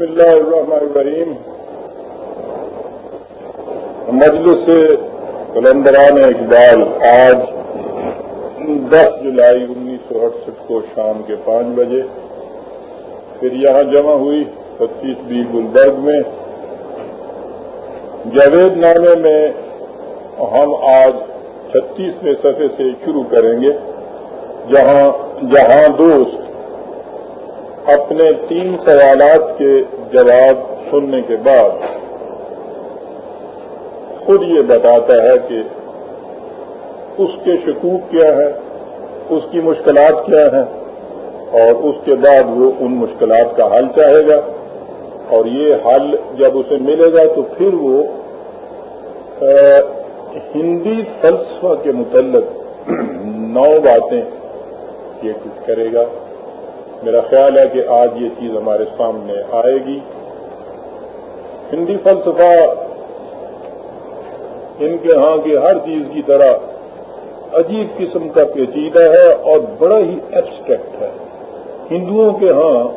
بسم اللہ الرحمن الرحیم۔ مجلس کلندران اقبال آج دس جولائی انیس سو اڑسٹھ کو شام کے پانچ بجے۔ پھر یہاں جمع ہوئی پچیس بی گلبرگ میں۔ جاوید نامے میں ہم آج چھتیسویں صفحے سے شروع کریں گے، جہاں جہاں دوست اپنے تین سوالات کے جواب سننے کے بعد خود یہ بتاتا ہے کہ اس کے شکوک کیا ہے اس کی مشکلات کیا ہیں، اور اس کے بعد وہ ان مشکلات کا حل چاہے گا۔ اور یہ حل جب اسے ملے گا تو پھر وہ ہندی فلسفہ کے متعلق نو باتیں یہ کچھ کرے گا۔ میرا خیال ہے کہ آج یہ چیز ہمارے سامنے آئے گی۔ ہندی فلسفہ ان کے ہاں کی ہر چیز کی طرح عجیب قسم کا پیچیدہ ہے اور بڑا ہی ایبسٹریکٹ ہے۔ ہندوؤں کے ہاں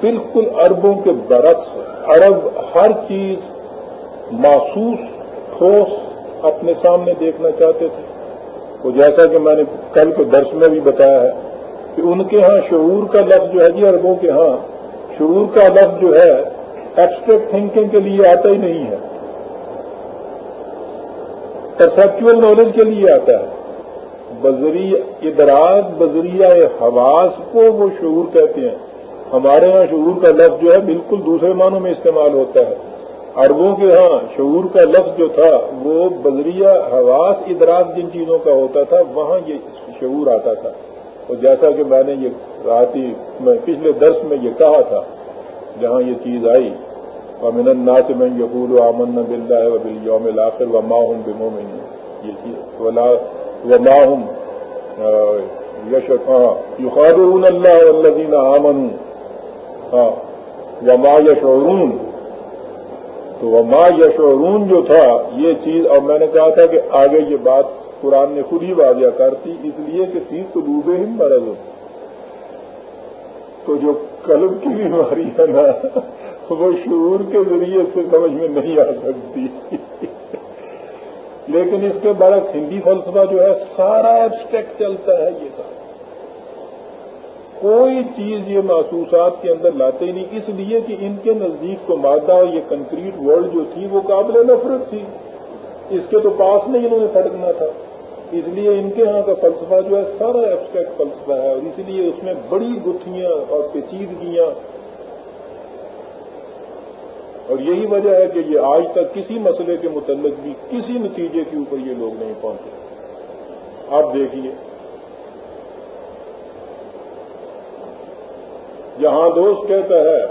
بالکل اربوں کے برعکس عرب ہر چیز محسوس، ٹھوس اپنے سامنے دیکھنا چاہتے تھے۔ وہ جیسا کہ میں نے کل کے درس میں بھی بتایا ہے۔ کہ ان کے ہاں شعور کا لفظ جو ہے جی اربوں کے ہاں شعور کا لفظ جو ہے ایبسٹریکٹ تھنکنگ کے لیے آتا ہی نہیں ہے۔ پرسپچل نالج کے لیے آتا ہے۔ بذریعہ ادراک، بذریعہ حواس کو وہ شعور کہتے ہیں۔ ہمارے ہاں شعور کا لفظ جو ہے بالکل دوسرے معنوں میں استعمال ہوتا ہے۔ اربوں کے ہاں شعور کا لفظ جو تھا، وہ بذریعہ حواس، ادراک جن چیزوں کا ہوتا تھا، وہاں یہ شعور آتا تھا۔ اور جیسا کہ میں نے یہ راتی میں پچھلے درس میں یہ کہا تھا، جہاں یہ چیز آئی امن الناس میں یقول امن بلّہ و بل یوم الآخر و ماہم بمو میں یہ چیز و ماہم یش ہاں یقاد اللہ الدین آمن ہاں و ما یشعرون۔ تو وہ ماں یشعرون جو تھا، یہ چیز، اور میں نے کہا تھا کہ آگے یہ بات قرآن نے خود ہی واضح کرتی اس لیے کہ سی تو ڈوبے ہی مرض۔ تو جو قلب کی بیماری ہے نا، وہ شعور کے ذریعے سے سمجھ میں نہیں آ سکتی۔ لیکن اس کے برعکس ہندی فلسفہ جو ہے، سارا ایبسٹیکٹ چلتا ہے یہ سارا۔ کوئی چیز یہ محسوسات کے اندر لاتے ہی نہیں، اس لیے کہ ان کے نزدیک کو مادہ، یہ کنکریٹ ورلڈ جو تھی، وہ قابل نفرت تھی۔ اس کے تو پاس نہیں انہوں نے پھٹکنا تھا۔ اس لیے ان کے ہاں کا فلسفہ جو ہے سارا ایبسٹریکٹ فلسفہ ہے، اور اس لیے اس میں بڑی گتھیاں اور پیچیدگیاں۔ اور یہی وجہ ہے کہ یہ آج تک کسی مسئلے کے متعلق بھی کسی نتیجے کے اوپر یہ لوگ نہیں پہنچے۔ آپ دیکھیے۔ جہاں دوست کہتا ہے،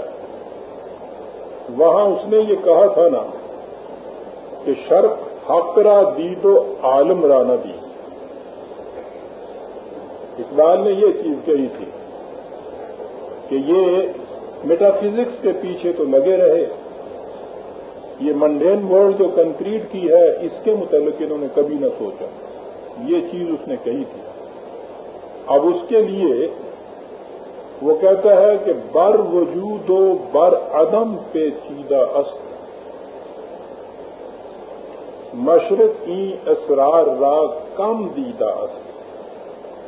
وہاں اس نے یہ کہا تھا نا کہ شرط حقرا دی تو عالم رانا دی۔ اقبال نے یہ چیز کہی تھی کہ یہ میٹا فزکس کے پیچھے تو لگے رہے۔ یہ منڈین ورلڈ جو کنکریٹ کی ہے، اس کے متعلق انہوں نے کبھی نہ سوچا۔ یہ چیز اس نے کہی تھی۔ اب اس کے لیے وہ کہتا ہے کہ بر وجود و بر عدم پیچیدہ است مشرق کی اسرار را کم دیدہ است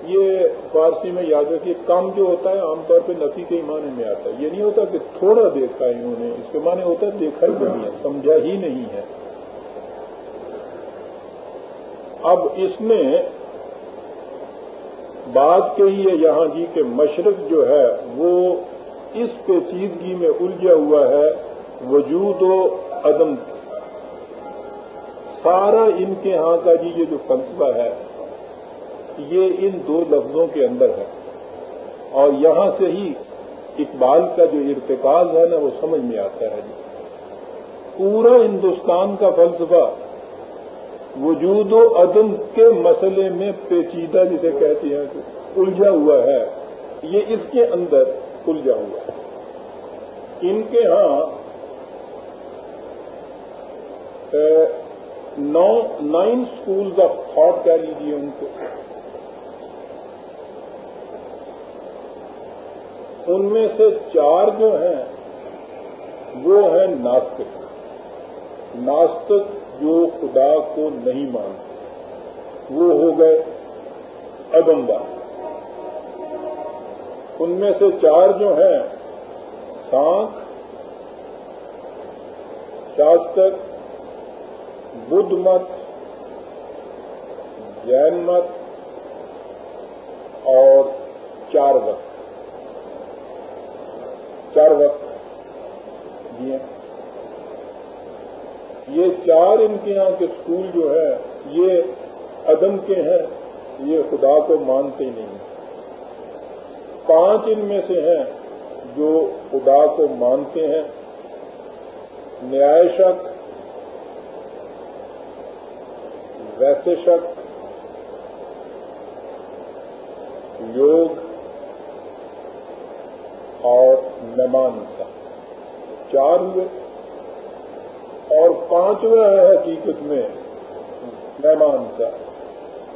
یہ فارسی میں یاد رکھیے کم جو ہوتا ہے، عام طور پہ نفی کے معنی میں آتا ہے۔ یہ نہیں ہوتا کہ تھوڑا دیکھا ہے انہوں نے، اس کے معنی ہوتا ہے دیکھا ہی نہیں ہے، سمجھا ہی نہیں ہے۔ اب اس نے بات کہی ہے یہاں جی کہ مشرق جو ہے، وہ اس پیچیدگی میں الجھا ہوا ہے، وجود و عدم۔ سارا ان کے ہاں کا جی یہ جو فلسفہ ہے یہ ان دو لفظوں کے اندر ہے۔ اور یہاں سے ہی اقبال کا جو ارتکاز ہے نا، وہ سمجھ میں آتا ہے۔ جی پورا ہندوستان کا فلسفہ وجود و عدم کے مسئلے میں پیچیدہ جسے کہتے ہیں کہ الجھا ہوا ہے۔ یہ اس کے اندر الجھا ہوا ہے۔ ان کے ہاں نو، نائن اسکولز آف تھاٹ کہہ لیجیے ان کو۔ ان میں سے چار جو ہیں، وہ ہے ناستک ناستک جو خدا کو نہیں مانتے، وہ ہو گئے بات ان میں سے چار جو ہیں سانک شاستک بدھ مت، جین مت اور چار وقت چار وقت دیے یہ چار ان کے یہاں کے اسکول جو ہے، یہ عدم کے ہیں، یہ خدا کو مانتے نہیں۔ پانچ ان میں سے ہیں جو خدا کو مانتے ہیں۔ نیائے شک، ویسے شک یوگ اور مہمانتا چار ہوئے اور پانچواں ہے حقیقت میں مہمانتا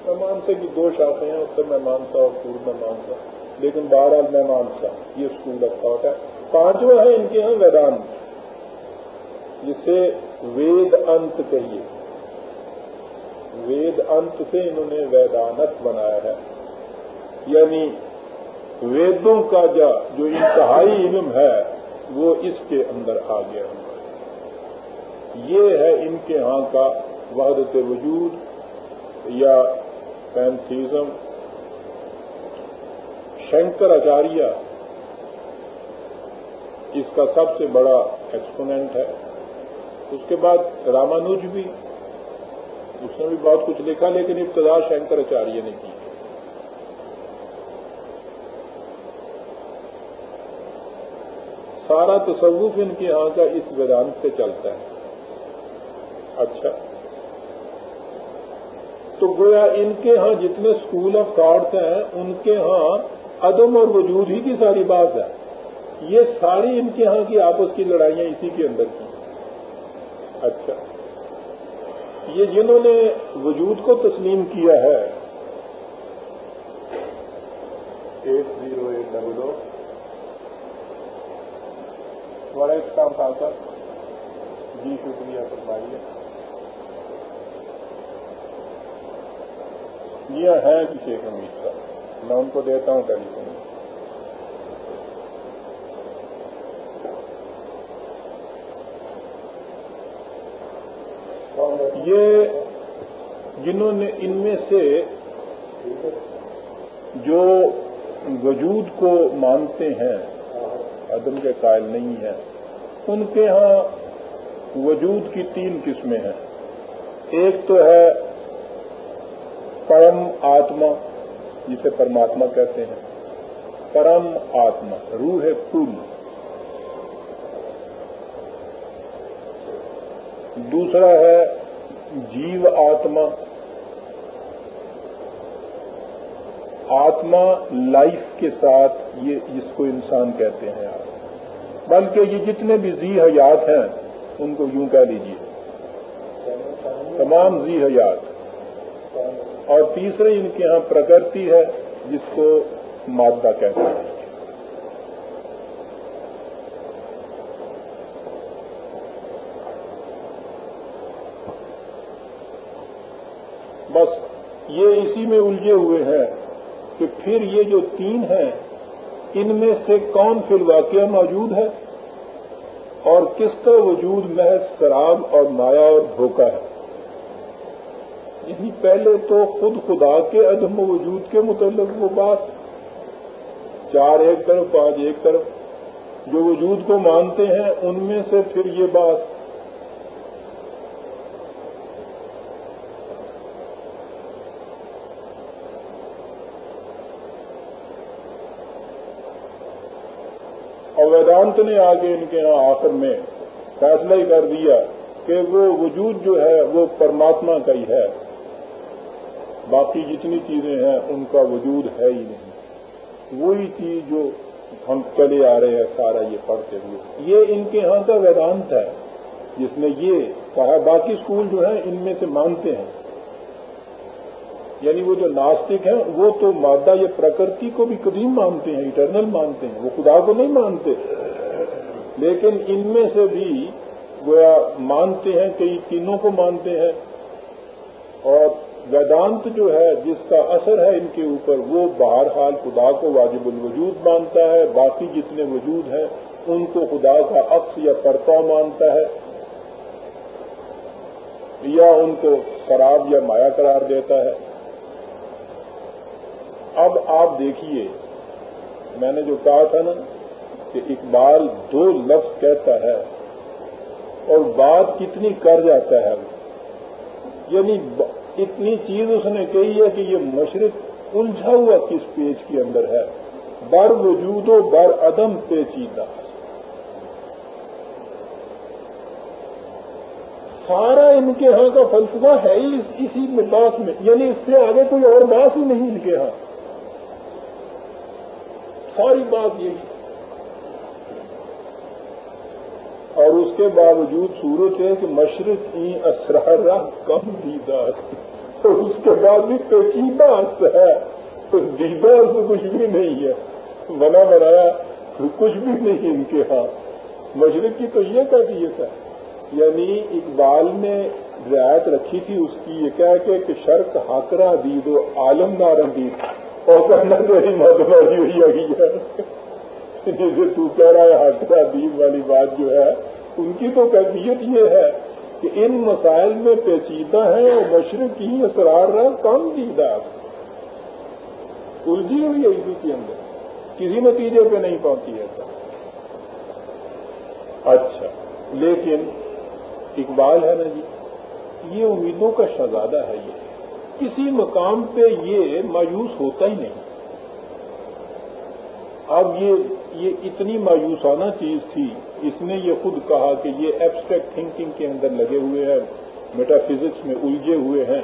مہمانتے کی دو شاخیں ہیں اتر مہمانتا اور پورب مہمانتا لیکن بہرحال مہمانتا یہ اسکول رکھا ہوتا ہے۔ پانچواں ہے ان کے یہاں ویدانت۔ جسے وید انت کہیے۔ وید انت سے انہوں نے ویدانت بنایا ہے۔ یعنی ویدوں کا جا جو انتہائی علم ہے، وہ اس کے اندر آ گیا۔ یہ ہے ان کے ہاں کا وحدت وجود یا پینتھیزم شنکر آچاریہ اس کا سب سے بڑا ایکسپوننٹ ہے۔ اس کے بعد رامانوج بھی، اس نے بھی بہت کچھ لکھا، لیکن ابتدا شنکر آچاریہ نے کی۔ سارا تصوف ان کے یہاں کا اس ویدانت سے چلتا ہے۔ اچھا۔ تو گویا ان کے ہاں جتنے اسکول آف تھاٹس ہیں، ان کے ہاں عدم اور وجود ہی کی ساری بات ہے۔ یہ ساری ان کے ہاں کی آپس کی لڑائیاں اسی کے اندر کی۔ اچھا۔ یہ جنہوں نے وجود کو تسلیم کیا ہے۔ Eight zero eight double O بڑا اس کا تھا جی شکریہ، فرمائیے۔ یہ ہے کسی امید کا۔ میں ان کو دیتا ہوں ٹیلی فون یہ جنہوں نے ان میں سے جو وجود کو مانتے ہیں عدم کے قائل نہیں ہیں۔ ان کے ہاں وجود کی تین قسمیں ہیں۔ ایک تو ہے پرم آتما، جسے پرماتما کہتے ہیں۔ پرم آتما، روح پل دوسرا ہے جیو آتما۔ آتما لائف کے ساتھ یہ جس کو انسان کہتے ہیں۔ آپ بلکہ یہ جتنے بھی زی حیات ہیں، ان کو یوں کہہ لیجیے تمام زی حیات۔ اور تیسرے ان کے ہاں پرکرتی ہے، جس کو مادہ کہتے ہیں۔ بس یہ اسی میں الجھے ہوئے ہیں کہ پھر یہ جو تین ہیں ان میں سے کون فی الواقعہ موجود ہے اور کس کا وجود محض شراب اور مایا اور دھوکہ ہے؟ یعنی پہلے تو خود خدا کے عدم وجود کے متعلق وہ بات۔ چار ایک طرف، پانچ ایک طرف جو وجود کو مانتے ہیں، ان میں سے پھر یہ بات ویدانت نے آگے ان کے یہاں آخر میں فیصلہ ہی کر دیا کہ وہ وجود جو ہے وہ پرماتما کا ہی ہے۔ باقی جتنی چیزیں ہیں ان کا وجود ہے ہی نہیں۔ وہی چیز جو ہم چلے آ رہے ہیں سارا یہ پڑھتے ہوئے۔ یہ ان کے یہاں کا ویدانت ہے۔ جس نے یہ کہا، باقی اسکول جو ہیں ان میں سے مانتے ہیں۔ یعنی وہ جو ناستک ہیں، وہ تو مادہ یا پرکرتی کو بھی قدیم مانتے ہیں اٹرنل مانتے ہیں، وہ خدا کو نہیں مانتے۔ لیکن ان میں سے بھی گویا مانتے ہیں، کئی تینوں کو مانتے ہیں۔ اور ویدانت جو ہے، جس کا اثر ہے ان کے اوپر، وہ بہرحال خدا کو واجب الوجود مانتا ہے۔ باقی جتنے وجود ہیں، ان کو خدا کا عکس یا پرتا مانتا ہے۔ یا ان کو خراب یا مایا قرار دیتا ہے۔ اب آپ دیکھیے، میں نے جو کہا تھا نا کہ اقبال دو لفظ کہتا ہے اور بات کتنی کر جاتا ہے۔ یعنی اتنی چیز اس نے کہی ہے کہ یہ مشرق الجھا ہوا کس پیج کے اندر ہے۔ بر وجود و بر عدم پیچیدہ۔ سارا ان کے ہاں کا فلسفہ ہے ہی اسی بات میں۔ یعنی اس سے آگے کوئی اور بات ہی نہیں ان کے ہاں۔ ساری بات یہی اور اس کے باوجود صورت ہے کہ مشرق ہی اسرارہ کم دیدار اور اس کے بعد بھی پیچیدہ ہے۔ تو دیدار سے کچھ بھی نہیں ہے۔ بنا بنایا کچھ بھی نہیں ان کے ہاں۔ مشرق کی تو یہ کیفیت ہے یعنی اقبال نے رعایت رکھی تھی اس کی۔ یہ کہہ کے کہ شرک ہاکرا دید و عالم نارندید اور میری مدماری ہوئی آئی ہے۔ جیسے تو کہہ رہا ہے ہاکرا دید والی بات جو ہے، ان کی تو کیفیت یہ ہے کہ ان مسائل میں پیچیدہ ہے اور مشرق کی اثرار رہا کم دیدہ الجھی ہوئی ہے اسی کے اندر۔ کسی نتیجے پہ نہیں پہنچی ایسا اچھا لیکن اقبال ہے نا جی یہ امیدوں کا شہزادہ ہے یہ۔ کسی مقام پہ یہ مایوس ہوتا ہی نہیں۔ اب یہ یہ اتنی مایوسانہ چیز تھی، اس نے یہ خود کہا کہ یہ ایبسٹریکٹ تھنکنگ کے اندر لگے ہوئے ہیں میٹا فزکس میں الجھے ہوئے ہیں۔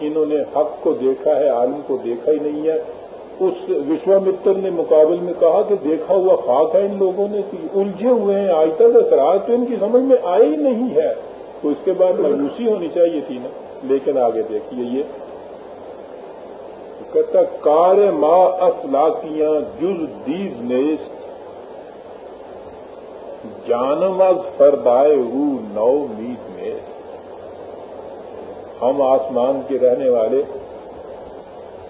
انہوں نے حق کو دیکھا ہے، عالم کو دیکھا ہی نہیں ہے۔ اس وشوامتر نے مقابل میں کہا کہ دیکھا ہوا خاک ہے ان لوگوں نے الجھے ہوئے ہیں، آج تک اثرات تو ان کی سمجھ میں آئی نہیں ہے۔ تو اس کے بعد مایوسی ہونی چاہیے تھی نا۔ لیکن آگے دیکھیے یہ کہتا کار ما افلاکیاں جز دیز نیست. جانم از فردائے ہو نو مید میں ہم آسمان کے رہنے والے،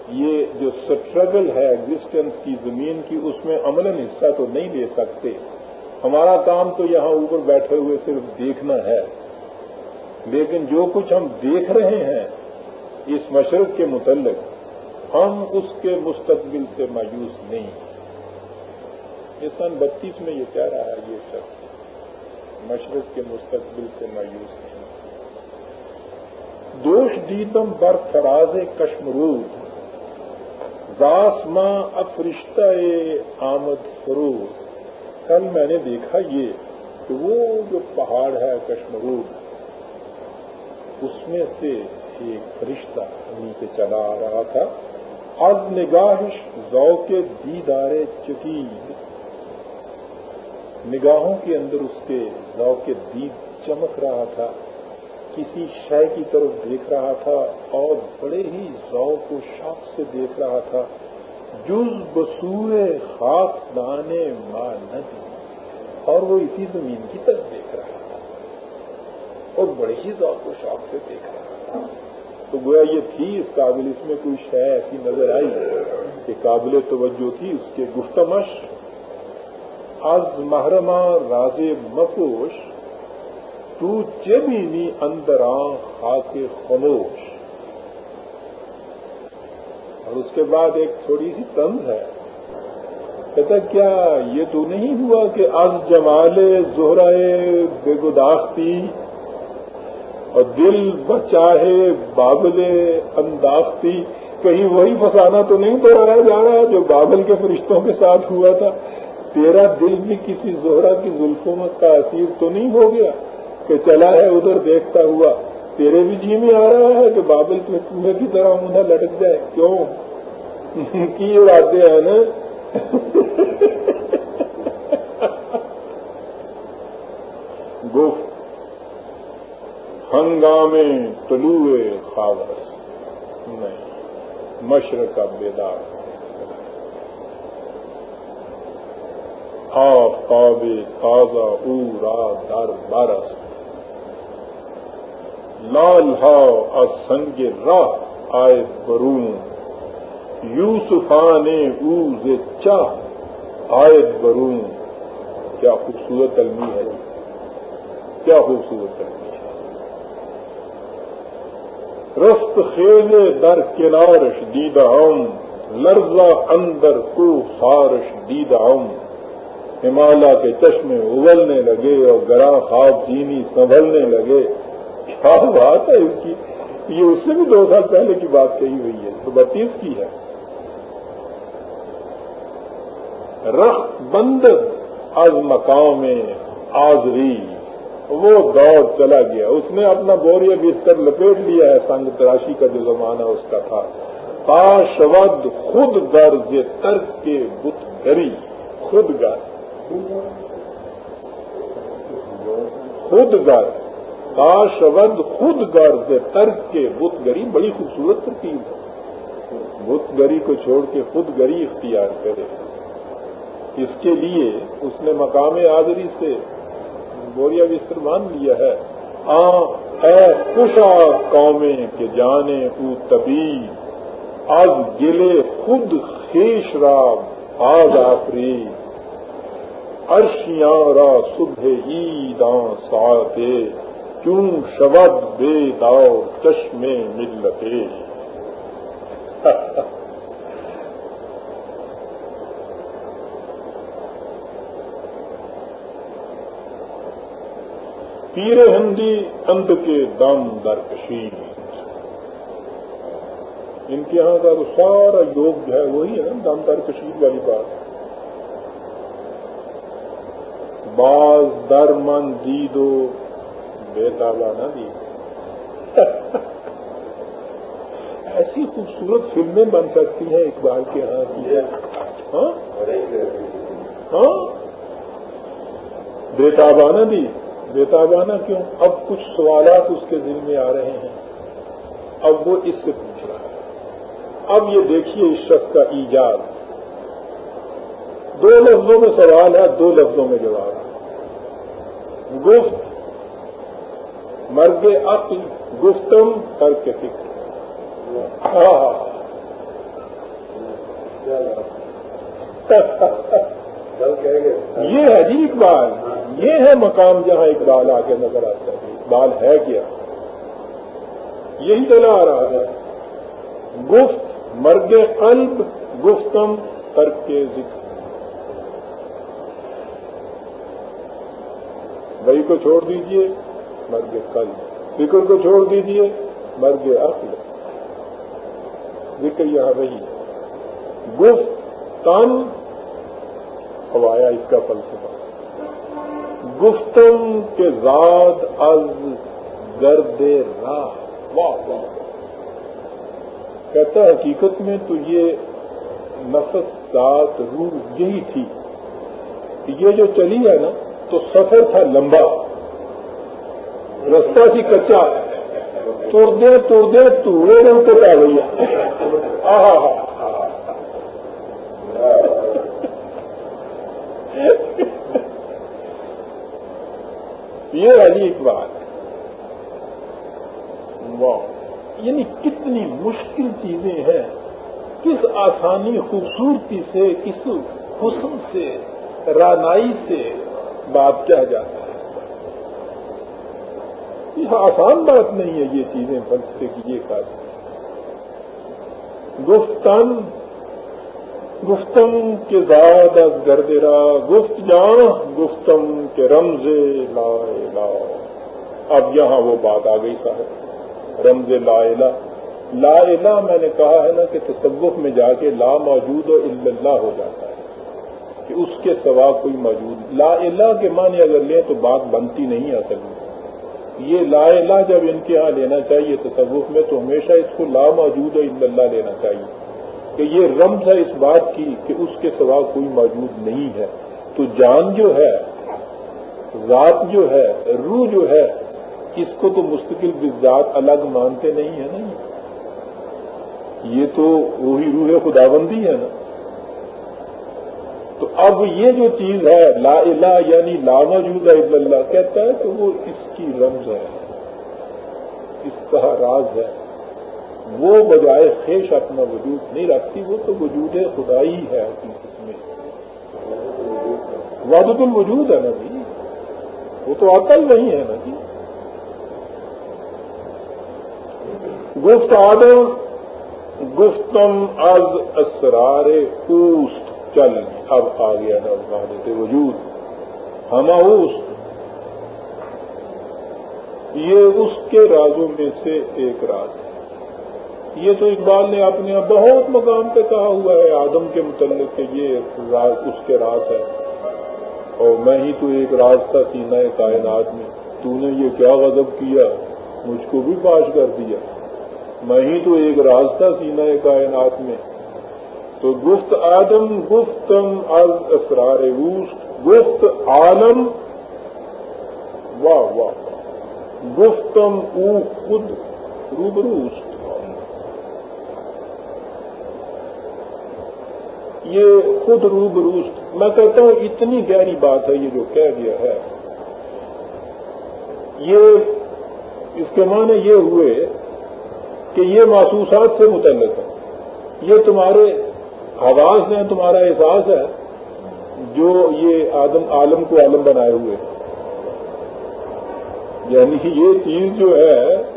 یہ جو سٹرگل ہے ایگزٹینس کی زمین کی، اس میں عمل حصہ تو نہیں لے سکتے. ہمارا کام تو یہاں اوپر بیٹھے ہوئے صرف دیکھنا ہے. لیکن جو کچھ ہم دیکھ رہے ہیں، اس مشرق کے متعلق ہم اس کے مستقبل سے مایوس نہیں یہ سن بتیس میں یہ کہہ رہا ہے یہ شخص مشرق کے مستقبل سے مایوس نہیں۔ دوش دیدم بر فراز کشمرود داس ماں افرشتہ آمد فروغ کل میں نے دیکھا یہ کہ وہ جو پہاڑ ہے کشمرود، اس میں سے ایک فرشتہ نیچے چلا آ رہا تھا۔ از نگاہش ذوق دیدار چکید نگاہوں کے اندر اس کے ذوق دید چمک رہا تھا، کسی شے کی طرف دیکھ رہا تھا اور بڑے ہی ذوق و شوق سے دیکھ رہا تھا۔ جز بسور خاص دانے ماں ندی اور وہ اسی زمین کی طرف دیکھ رہا تھا اور بڑے ہی ذوق و شوق سے دیکھ رہا تھا۔ تو گویا یہ تھی اس قابل اس میں کوئی شے ایسی نظر آئی کہ قابل توجہ تھی اس کے گفتمش از محرمہ راز مپوش تو چبینی اندراں خاک خموش۔ اور اس کے بعد ایک تھوڑی سی تنز ہے۔ کہتا کیا یہ تو نہیں ہوا کہ از جمال زہرائے بے گداختی اور دل بچاہے بابل انداختی، کہیں وہی فسانہ تو نہیں دہرایا جا رہا جو بابل کے فرشتوں کے ساتھ ہوا تھا۔ تیرا دل بھی کسی زہرا کی زلفوں میں تاثیر تو نہیں ہو گیا کہ چلا ہے ادھر دیکھتا ہوا۔ تیرے بھی جی میں آ رہا ہے کہ بابل کے کنویں کی طرح انہیں لٹک جائے۔ کیوں؟ کی ارادے ہیں نا؟ گفت ہنگامے طلوع خاورس نہیں مشرق کا بیدار آفتاب تازہ را در، برس۔ لال ہا سنگ راہ، آئے برون۔ یوسفان اوز چاہ، آئے برون۔ کیا خوبصورت علمی ہے۔ کیا خوبصورت علمی رست خیزے در کنارش دیدہ ہم لرزہ اندر کو سارش دیدہ ہم۔ ہمالا کے چشمے ابلنے لگے اور گرا خواب جینی سنبھلنے لگے۔ کیا بات ہے اس کی؟ یہ اس سے بھی دو سال پہلے کی بات کہی ہوئی ہے، تو بتیس کی ہے۔ رخ بند از مقام آزری وہ دور چلا گیا۔ اس نے اپنا بوریا بستر لپیٹ لیا ہے۔ سنگ تراشی کا جو زمانہ اس کا تھا۔ پاشود خود گرز ترک کے بت گری خود گر خود گر کاشود خود گرز ترک کے بت گری بڑی خوبصورت ترکیب ہے۔ بت گری کو چھوڑ کے خود گری اختیار کرے۔ اس کے لیے اس نے مقام آزری سے بوریا بستر مان لیا ہے۔ اے خوشا قومیں کے جانے او تبی از گلے خود خیش را آج آفری۔ ارشیاں را صبح عیداں ساتے کیوں شبد بے داؤ چشمے ملتے پیر ہندی اند کے دم در کشید ان کے یہاں کا تو سارا یوگ جو ہے وہی ہے نا، دم در کشید والی بات۔ باز در من دی دو بے تابا نہ دی ایسی خوبصورت فلمیں بن سکتی ہیں اقبال کے یہاں کی۔ ہاں؟ ہاں؟ بے تابانہ دی بےتابانہ کیوں؟ اب کچھ سوالات اس کے دل میں آ رہے ہیں۔ اب وہ اس سے پوچھ رہا ہے۔ اب یہ دیکھیے اس شخص کا ایجاد۔ دو لفظوں میں سوال ہے، دو لفظوں میں جواب۔ ہے گفت، مرگ عقل، گفتم کر کے فکر یہ ہے جی اقبال، یہ ہے مقام جہاں اقبال آ کے نظر آتا ہے۔ اقبال ہے کیا؟ یہی چلا آ رہا ہے۔ گفت، مرگ قلب، گفتم کر کے ذکر۔ وہی کو چھوڑ دیجیے، مرگ قلب۔ فکر کو چھوڑ دیجیے، مرگ عقل۔ ذکر یہاں وہی گفت، تن ہوایا اس کا فلسفہ۔ گفتم کے زاد از گرد راہ۔ واہ واہ کہتا حقیقت میں تو یہ نفس ذات روح یہی تھی۔ یہ جو چلی ہے نا، تو سفر تھا لمبا۔ رستہ سی کچا۔ توڑدے توڑدے، توڑے رنگ تو پہ گئی ہاں ہاں یہ علی بات واہ۔ یعنی کتنی مشکل چیزیں ہیں۔ کس آسانی خوبصورتی سے، کس حسن سے، رانائی سے بات کیا جاتا ہے۔ یہ آسان بات نہیں ہے یہ چیزیں فلسفے کی یہ بات گفتن گفتم کے زاد از گردرا گفت جان، گفتم کے رمز لا لا اب یہاں وہ بات آ گئی صاحب، رمز لا الہ۔ لا الہ میں نے کہا ہے نا کہ تصوف میں جا کے لا موجود و اللہ ہو جاتا ہے، کہ اس کے سوا کوئی موجود۔ لا الہ کے معنی اگر لیں تو بات بنتی نہیں اصل میں۔ یہ لا الہ جب ان کے ہاں لینا چاہیے تصوف میں، تو ہمیشہ اس کو لا موجود و اللہ لینا چاہیے۔ کہ یہ رمز ہے اس بات کی کہ اس کے سوا کوئی موجود نہیں ہے۔ تو جان جو ہے، ذات جو ہے، روح جو ہے، اس کو تو مستقل ذات الگ مانتے نہیں ہے نا یہ۔ تو وہی روح خدا بندی ہے نا۔ تو اب یہ جو چیز ہے، لا الہ یعنی لا موجود ہے اللہ، کہتا ہے تو وہ اس کی رمز ہے، اس کا راز ہے۔ وہ بجائے خیش اپنا وجود نہیں رکھتی، وہ تو وجود خدائی ہے حقیقت میں وادت الوجود ہے نا جی وہ تو عقل نہیں ہے نا جی گفت آدم گفتم از اسرار اوست چل۔ اب آ گیا نا وادت وجود۔ ہما اوست یہ اس کے رازوں میں سے ایک راز۔ ہے یہ تو اقبال نے اپنے بہت مقام پہ کہا ہوا ہے، آدم کے متعلق کہ یہ راز، اس کے راز ہے۔ اور میں ہی تو ایک راز تھا سینا کائنات میں۔ تو نے یہ کیا غضب کیا؟ مجھ کو بھی پاش کر دیا۔ میں ہی تو ایک راز تھا سینا کائنات میں۔ تو گفت آدم، گفتم از اسرار گفت عالم واہ واہ۔ گفتم او خود روبروست۔ یہ خود روبروست میں کہتا ہوں اتنی گہری بات ہے یہ جو کہہ گیا ہے۔ یہ اس کے معنی یہ ہوئے کہ یہ محسوسات سے متعلق ہے۔ یہ تمہارے آواز ہیں، تمہارا احساس ہے جو یہ آدم عالم کو عالم بنائے ہوئے۔ یعنی یہ چیز جو ہے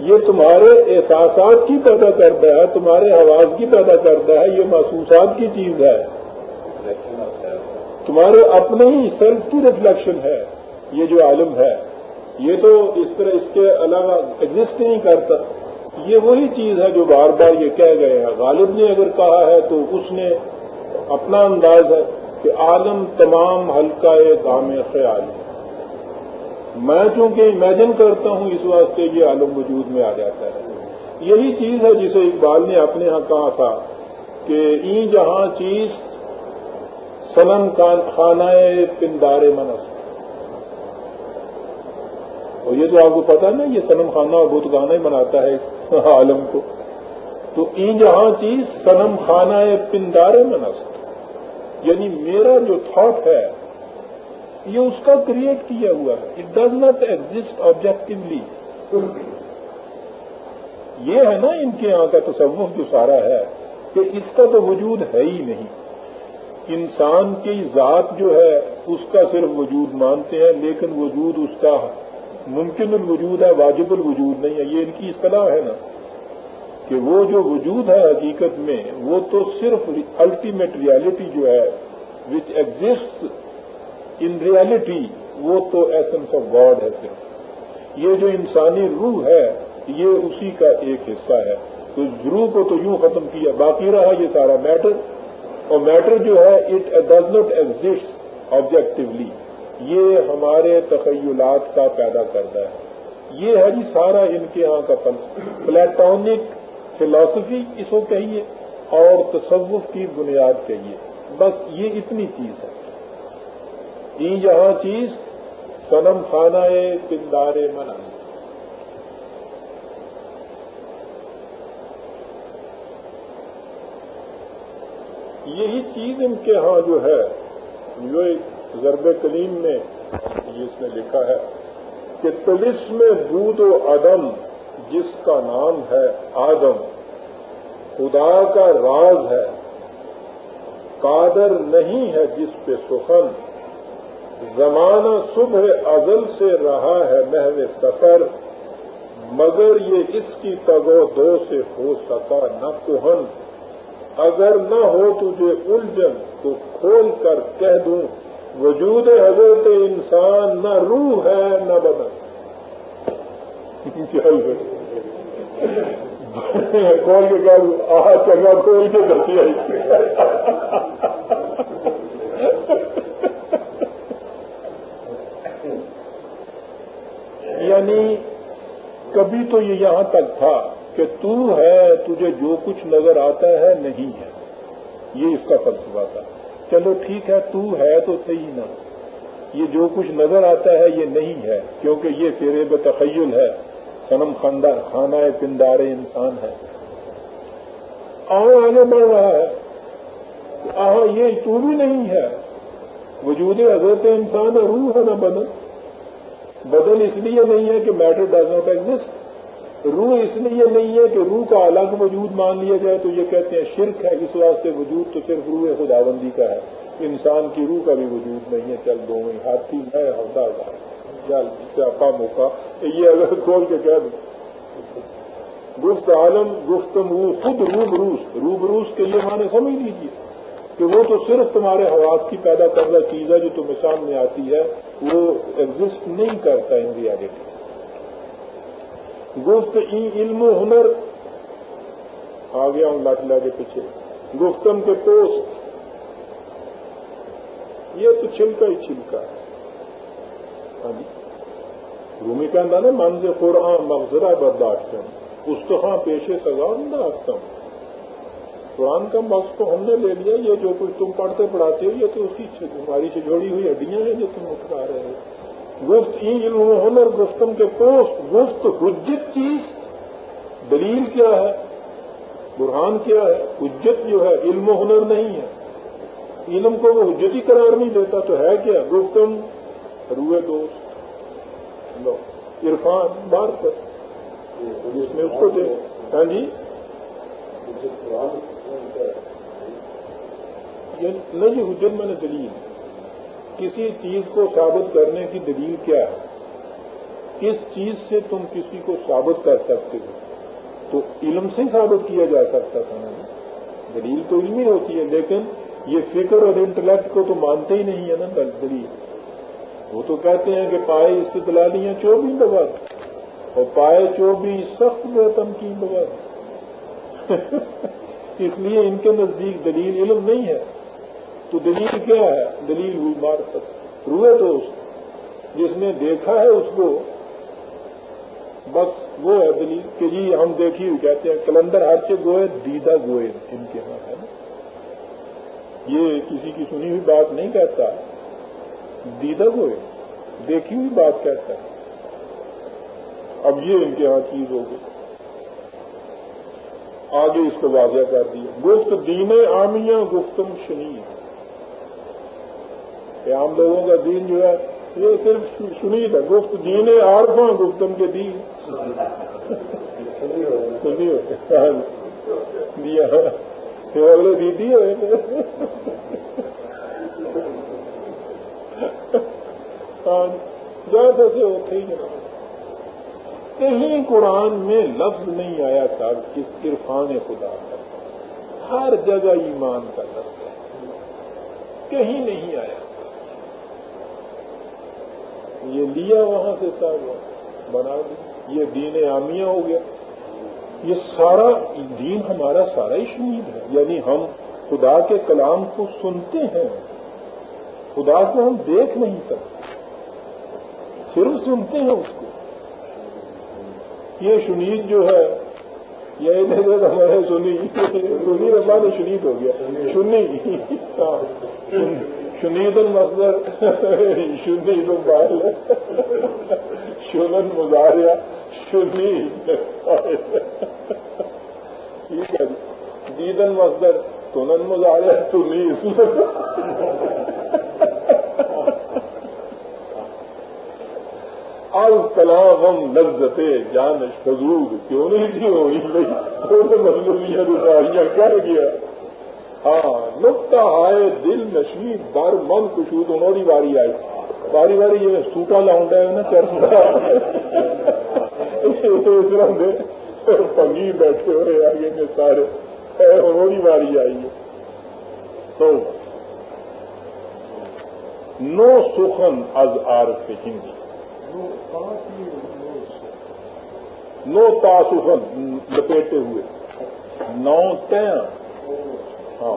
یہ تمہارے احساسات کی پیدا کرتا ہے، تمہارے آواز کی پیدا کرتا ہے، یہ محسوسات کی چیز ہے۔ تمہارے اپنے ہی سیلف کی ریفلیکشن ہے، یہ جو عالم ہے۔ یہ تو اس طرح اس کے علاوہ ایگزٹ نہیں کرتا۔ یہ وہی چیز ہے جو بار بار یہ کہہ گئے ہیں۔ غالب نے اگر کہا ہے تو اس نے اپنا انداز ہے کہ عالم تمام ہلکا دام خیال۔ ہے میں چونکہ امیجن کرتا ہوں اس واسطے یہ عالم وجود میں آ جاتا ہے۔ یہی چیز ہے جسے اقبال نے اپنے ہاں کہا تھا کہ این جہاں چیز سنم خانہ پندار منس۔ اور یہ تو آپ کو پتا نا، یہ سنم خانہ اور بت گانا ہی مناتا ہے عالم کو۔ تو این جہاں چیز سنم خانہ پندار منس۔ یعنی میرا جو تھاٹ ہے یہ اس کا کریٹ کیا ہوا ہے. It does not exist objectively یہ ہے نا ان کے یہاں کا تصوف جو سارا ہے کہ اس کا تو وجود ہے ہی نہیں. انسان کی ذات جو ہے اس کا صرف وجود مانتے ہیں، لیکن وجود اس کا ممکن الوجود ہے، واجب الوجود نہیں ہے. یہ ان کی اصطلاح ہے نا کہ وہ جو وجود ہے حقیقت میں، وہ تو صرف الٹیمیٹ ریالٹی جو ہے وچ ایگزٹ ان ریالٹی وہ تو ایسنس آف گاڈ ہے صرف۔ یہ جو انسانی روح ہے، یہ اسی کا ایک حصہ ہے۔ تو روح کو تو یوں ختم کیا، باقی رہا یہ سارا میٹر اور میٹر جو ہے it does not exist objectively یہ ہمارے تخیلات کا پیدا کرتا ہے۔ یہ ہے جی سارا ان کے یہاں کا پلیٹونک فلاسفی اس کو کہیے اور تصوف کی بنیاد کہیے۔ بس یہ اتنی چیز ہے۔ یہاں چیز سنم خانہ پندار منا یہی چیز ان کے ہاں جو ہے، جو ایک ضرب کلیم میں اس نے لکھا ہے کہ پولیس میں دودھ و عدم جس کا نام ہے آدم، خدا کا راز ہے، قادر نہیں ہے جس پہ سخن زمانہ صبح ازل سے رہا ہے محو سفر، مگر یہ اس کی تگو دو سے ہو سکا نہ کوہن اگر نہ ہو تجھے الجھن تو کھول کر کہہ دوں، وجود حضرت انسان نہ روح ہے نہ بدن۔ کھول کے کہ آ چنگا کھول کے دسی یعنی کبھی تو یہ یہاں تک تھا کہ تو ہے، تجھے جو کچھ نظر آتا ہے نہیں ہے۔ یہ اس کا فلسفہ تھا۔ چلو ٹھیک ہے، تو ہے تو صحیح نہ یہ جو کچھ نظر آتا ہے یہ نہیں ہے، کیونکہ یہ تیرے بے تخیل ہے۔ سنم خاندہ، خانہ پندار انسان ہے۔ اور آگے بڑھ رہا ہے۔ ہاں یہ تو بھی نہیں ہے۔ وجود حضرت انسان ہے روح ہے نہ بدل بدل اس لیے نہیں ہے کہ میٹر ڈز ناٹ ایگزٹ روح اس لیے نہیں ہے کہ روح کا الگ وجود مان لیا جائے تو یہ کہتے ہیں شرک ہے، اس واسطے وجود تو صرف روح خداوندی کا ہے۔ انسان کی روح کا بھی وجود نہیں ہے، چل دو ہاتھی میں ہوتا چل چاپا موقع۔ یہ اگر کھول کے کہہ دوں گفت عالم، گفتم خود روب روس روب روس کے یہ معنی سمجھ لیجیے کہ وہ تو صرف تمہارے حواس کی پیدا کردہ چیز ہے جو تمہیں سامنے آتی ہے، وہ ایگزٹ نہیں کرتا ان ریالٹی گفت ای علم و ہنر، آ گیا ہوں لاٹلا کے پیچھے. گفتم کے پوسٹ یہ تو چھلکا ہی چھلکا. ہے ہاں جی. رومی کا انداز من سے قرآن مغذرہ برداشت استخا پیشے سزا ہوں قرآن کا مقصد تو ہم نے لے لیا، یہ جو کچھ تم پڑھتے پڑھاتے ہو، یہ تو اس کی تمہاری سے جوڑی ہوئی ہڈیاں ہیں جو تم اٹھا رہے ہو۔ گفت ای علم ہنر گفتم کے پوسٹ گفت حجت چیز دلیل کیا ہے؟ برہان کیا ہے؟ حجت جو ہے، علم و ہنر نہیں ہے۔ علم کو وہ حجتی قرار نہیں دیتا تو ہے کیا؟ گفتم، روئے دوست۔ لو، عرفان، بار کر جس میں اس کو دے ہاں جی؟ نہیں جی حجت میں نے دلیل. کسی چیز کو ثابت کرنے کی دلیل کیا ہے؟ کس چیز سے تم کسی کو ثابت کر سکتے ہو. تو علم سے ثابت کیا جا سکتا تھا نا جی. دلیل تو علمی ہوتی ہے، لیکن یہ فکر اور انٹلیکٹ کو تو مانتے ہی نہیں ہے نا دلیل. وہ تو کہتے ہیں کہ پائے استدلالیاں چوبیس بات اور پائے چوبیس سخت بے تمکین بات اس لیے ان کے نزدیک دلیل علم نہیں ہے۔ تو دلیل کیا ہے؟ دلیل ہوئی مارفت روئے تو اس جس نے دیکھا ہے اس کو۔ بس وہ ہے دلیل کہ جی ہم دیکھی ہوئی کہتے ہیں، کلندر ہر سے گوئے دیدہ گوئے ان کے یہاں ہے نا؟ یہ کسی کی سنی ہوئی بات نہیں کہتا۔ دیدہ گوئے دیکھی ہوئی بات کہتا ہے۔ اب یہ ان کے یہاں چیز ہو گئی۔ آگے اس کو واضح کر دیا۔ گفت دین عامیہ گفتم شنید کہ عام لوگوں کا دین جو ہے، یہ صرف سنی تھا۔ گفت دین آرفا گفتم کے دین۔ سنی ہوتے ہاں جی۔ دیا۔ اگلے دیدی ہوئے جیسے سے ہوتے ہی جناب۔ کہیں قرآن میں لفظ نہیں آیا تھا کس عرفان خدا کا۔ ہر جگہ ایمان کا لفظ ہے۔ کہیں نہیں آیا۔ یہ لیا وہاں سے تھا بنا دی۔ یہ دین عامیہ ہو گیا۔ یہ سارا دین ہمارا سارا ہی شہید ہے۔ یعنی ہم خدا کے کلام کو سنتے ہیں۔ خدا کو ہم دیکھ نہیں سکتے۔ صرف سنتے ہیں اس کو یہ شنید جو ہے، یہ ہمارے سنی۔ سنی ربا نے شنید ہو گیا۔ سنی۔ ہاں۔ شنید المصدر۔ شنید البال شنن مزاریا شنید ٹھیک ہے۔ جید المصدر۔ تنن مزاریا تنیس السلام لذت جان فضول کیوں نہیں تھی ہوئی مطلب یہ رساریاں کر گیا۔ ہاں نقطہ آئے دل نشید بار من کشو تو نوری باری آئی۔ باری باری یہ سوٹا لاؤنڈا ہے نا چرچا پنگی بیٹھے ہو رہے آگے میں سارے۔ نوری باری آئی ہے۔ تو، نو سخن از آر سے ہندی۔ نو تا لپیٹے ہوئے۔ نو تین ہاں۔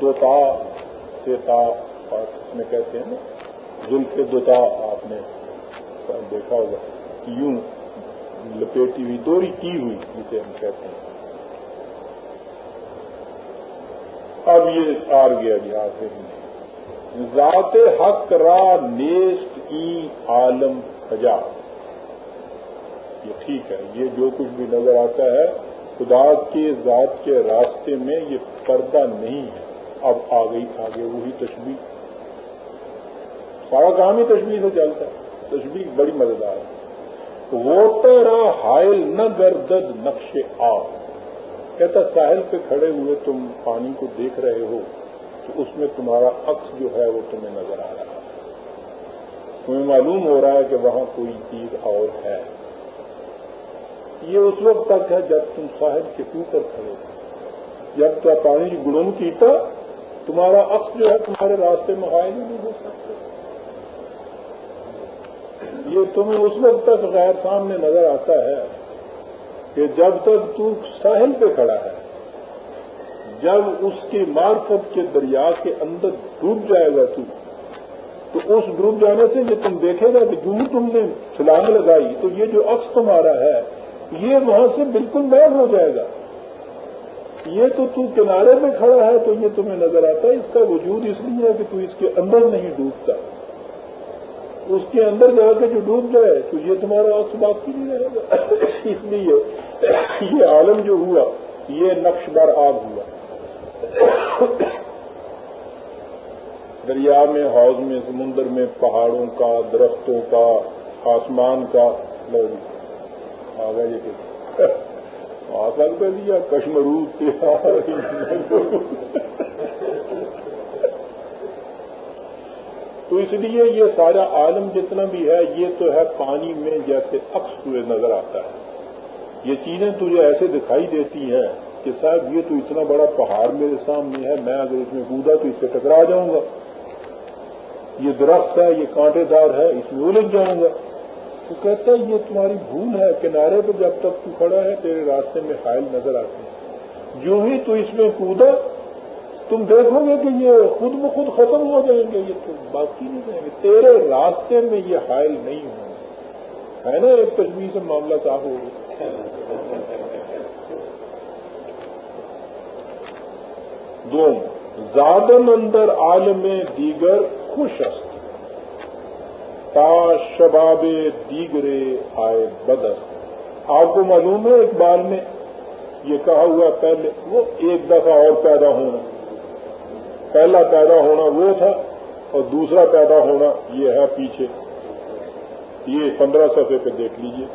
دوتا سیتا اس میں کہتے ہیں نا۔ زلف دوتا آپ نے دیکھا ہوگا۔ یوں لپیٹی ہوئی، دوری کی ہوئی جسے ہم کہتے ہیں۔ اب یہ آر گیا جی آتے ہیں ذات حق را نیست ای عالم خجا یہ ٹھیک ہے، یہ جو کچھ بھی نظر آتا ہے، خدا کے ذات کے راستے میں یہ پردہ نہیں ہے۔ اب آ گئی آگے وہی تشبیح سارا کام ہی تشبیح سے چلتا ہے۔ تشبیح بڑی مزیدار ہے۔ وہ تیرا حائل نہ گردد نقش آب۔ کہتا ساحل پہ کھڑے ہوئے تم پانی کو دیکھ رہے ہو۔ تو اس میں تمہارا عکس جو ہے وہ تمہیں نظر آ رہا ہے۔ تمہیں معلوم ہو رہا ہے کہ وہاں کوئی چیز اور ہے۔ یہ اس وقت تک ہے جب تم صاحب کے اوپر کھڑے جب کا پانی گڑم کیتا تمہارا عکس جو ہے تمہارے راستے میں آئے نہیں ہو سکتے۔ یہ تمہیں اس وقت تک غیر سامنے نظر آتا ہے کہ جب تک تو ساحل پہ کھڑا ہے۔ جب اس کی مارفت کے دریا کے اندر ڈوب جائے گا تو۔ تو اس ڈوب جانے سے یہ تم دیکھے گا کہ جو تم نے چھلانگ لگائی، تو یہ جو عکس تمہارا ہے، یہ وہاں سے بالکل محل ہو جائے گا۔ یہ تو تو کنارے میں کھڑا ہے، تو یہ تمہیں نظر آتا ہے، اس کا وجود اس لیے ہے کہ تو اس کے اندر نہیں ڈوبتا۔ اس کے اندر جا کے جو ڈوب جائے، تو یہ تمہارا عکس باقی نہیں رہے گا۔ اس لیے یہ عالم جو ہوا، یہ نقش بار آگ ہوا۔ دریا میں، حوض میں، سمندر میں، پہاڑوں کا، درختوں کا، آسمان کا جی۔ آ گئے آ سکتے دیا کشمرو تو اس لیے یہ سارا عالم جتنا بھی ہے، یہ تو ہے پانی میں جیسے عکس نظر آتا ہے۔ یہ چیزیں تجھے ایسے دکھائی دیتی ہیں۔ کہ صاحب یہ تو اتنا بڑا پہاڑ میرے سامنے ہے، میں اگر اس میں کودا تو اس سے ٹکرا جاؤں گا۔ یہ درخت ہے، یہ کانٹے دار ہے، اس میں الجھ جاؤں گا۔ تو کہتا ہے، یہ تمہاری بھول ہے، کنارے پہ جب تک تو کھڑا ہے، تیرے راستے میں حائل نظر آتے ہیں۔ جو ہی تو اس میں کودا تم دیکھو گے کہ یہ خود بخود ختم ہو جائیں گے، یہ تو باقی نہیں جائیں گے۔ تیرے راستے میں یہ حائل نہیں ہوں گے۔ ہے نا، ایک تجویز سے معاملہ صاف ہو گیا۔ دو زادن اندر عالم دیگر خوش است۔ تا شباب دیگرے آئے بدر۔ آپ کو معلوم ہے اقبال میں یہ کہا ہوا پہلے، وہ ایک دفعہ اور پیدا ہونا۔ پہلا پیدا ہونا وہ تھا اور دوسرا پیدا ہونا یہ ہے پیچھے۔ یہ پندرہ سفے پہ دیکھ لیجیے۔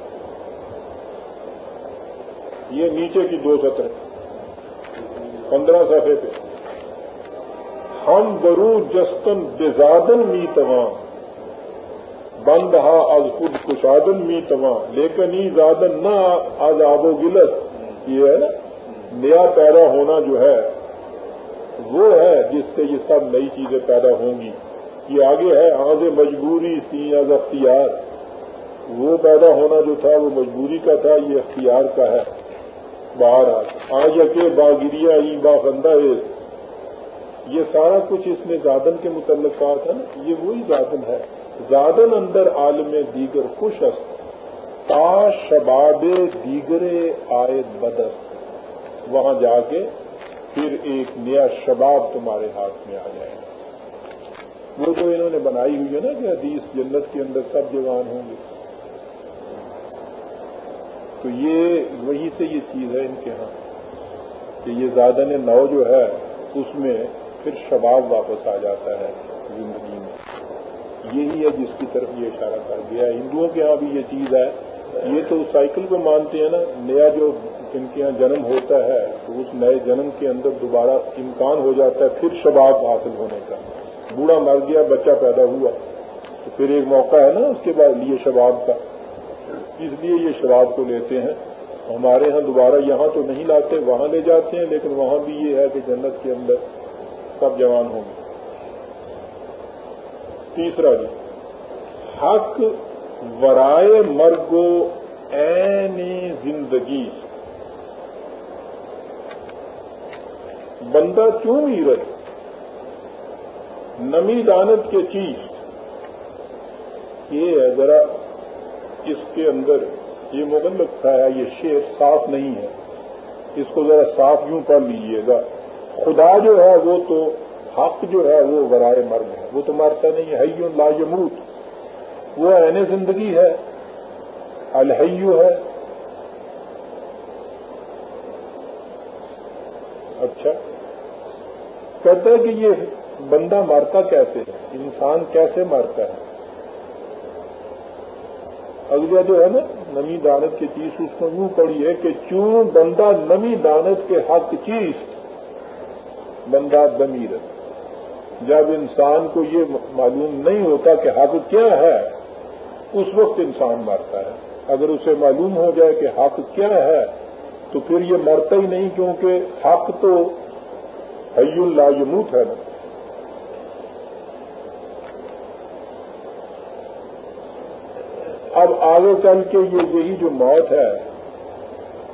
یہ نیچے کی دو سطر پندرہ سفے پہ۔ ہم درو جستن بزادن می تمام بند ہا از خود کشادن می تما لیکن ای زادن نہ آج آب و گلت۔ یہ ہے نا؟ نیا پیدا ہونا جو ہے، وہ ہے جس سے یہ سب نئی چیزیں پیدا ہوں گی۔ یہ آگے ہے آج مجبوری سی از اختیار۔ وہ پیدا ہونا جو تھا، وہ مجبوری کا تھا، یہ اختیار کا ہے۔ باہر آج کے باغریا ای با خندہ یہ سارا کچھ اس میں زادن کے متعلق کہا تھا نا؟ یہ وہی زادن ہے۔ زادن اندر عالم دیگر خوش است۔ تا شباب دیگر آئے بدر۔ وہاں جا کے پھر ایک نیا شباب تمہارے ہاتھ میں آ جائے گا۔ وہ تو انہوں نے بنائی ہوئی ہے نا کہ حدیث جنت کے اندر سب جوان ہوں گے۔ تو یہ وہی سے یہ چیز ہے ان کے ہاں کہ یہ زادن نو جو ہے، اس میں پھر شباب واپس آ جاتا ہے زندگی میں۔ یہی ہے جس کی طرف یہ اشارہ کر دیا ہے ہندوؤں کے ہاں بھی یہ چیز ہے۔ یہ تو سائیکل کو مانتے ہیں نا، نیا جو ان کے یہاں جنم ہوتا ہے، تو اس نئے جنم کے اندر دوبارہ امکان ہو جاتا ہے پھر شباب حاصل ہونے کا۔ بوڑھا مر گیا، بچہ پیدا ہوا۔ تو پھر ایک موقع ہے نا، اس کے بعد لیے شباب کا۔ اس لیے یہ شراب کو لیتے ہیں۔ ہمارے ہاں دوبارہ یہاں تو نہیں لاتے، وہاں لے جاتے ہیں، لیکن وہاں بھی یہ ہے کہ جنت کے اندر سب جوان ہوں گے۔ تیسرا جی حق ورائے مرگو این زندگی۔ بندہ کیوں ہی رہے؟ نمی دانت کے چیز۔ یہ ہے ذرا اس کے اندر، یہ مغلق تھا، یہ شیر صاف نہیں ہے۔ اس کو ذرا صاف یوں پڑھ لیجیے گا۔ خدا جو ہے وہ تو حق جو ہے وہ ورائے مرد ہے۔ وہ تو مرتا نہیں ہے۔ لا یموت۔ وہ عین زندگی ہے۔ الحیو ہے۔ اچھا۔ کہتا ہے کہ یہ بندہ مارتا کیسے ہے؟ انسان کیسے مارتا ہے؟ اگلا جو ہے نا، نمی دانت کی چیز اس کو یوں پڑی ہے کہ چون بندہ نمی دانت کے حق چیز بندہ دمیر جب انسان کو یہ معلوم نہیں ہوتا کہ حق کیا ہے، اس وقت انسان مرتا ہے۔ اگر اسے معلوم ہو جائے کہ حق کیا ہے، تو پھر یہ مرتا ہی نہیں کیونکہ حق تو حی اللہ یموت ہے۔ نا اب آگے چل کے یہ یہی جو موت ہے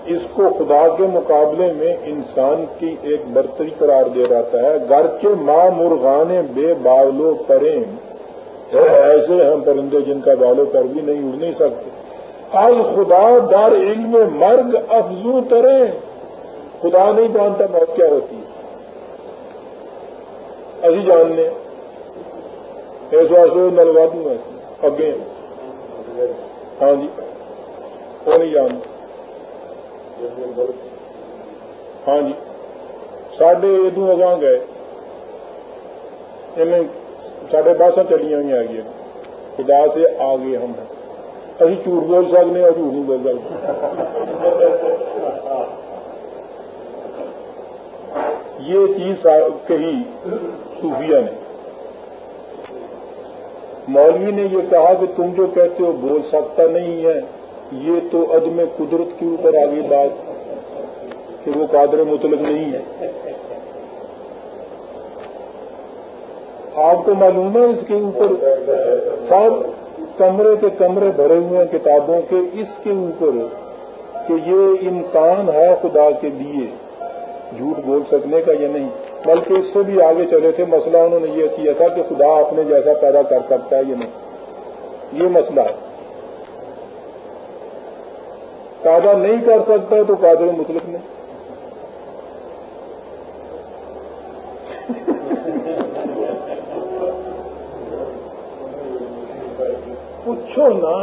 اس کو خدا کے مقابلے میں انسان کی ایک برتری قرار دے رہتا ہے۔ گھر کے ماں مرغانے بے بالو کریں ایسے ہم پرندے جن کا بالو پر بھی نہیں اڑ نہیں سکتے۔ آج خدا دار علم مرگ افزو کریں خدا نہیں جانتا موت کیا ہوتی۔ ہے ابھی جاننے ایسا ایسے نلوا دوں اگے۔ ہاں جی۔ وہ نہیں جانتا ہاں جی۔ سڈے ادو اگاں گئے۔ سڈے بساں چلیاں ہوئی آ گئی خدا سے آ گئے ہم ابھی جھوٹ بول سکتے اور جھوٹ نہیں بول سکتے۔ یہ چیز کہی صوفیہ نے۔ مولوی نے یہ کہا کہ تم جو کہتے ہو بول سکتا نہیں ہے۔ یہ تو عدم قدرت کے اوپر آگے بات کہ وہ قادر مطلق نہیں ہے۔ آپ کو معلوم ہے اس کے اوپر سب کمرے کے کمرے بھرے ہوئے ہیں کتابوں کے، اس کے اوپر کہ یہ انسان ہے خدا کے لیے۔ جھوٹ بول سکنے کا یہ نہیں، بلکہ اس سے بھی آگے چلے تھے۔ مسئلہ انہوں نے یہ کیا تھا کہ خدا اپنے جیسا پیدا کر سکتا ہے یہ نہیں۔ یہ مسئلہ ہے۔ پیدا نہیں کر سکتا تو قادر مطلق نہیں۔ پوچھو نہ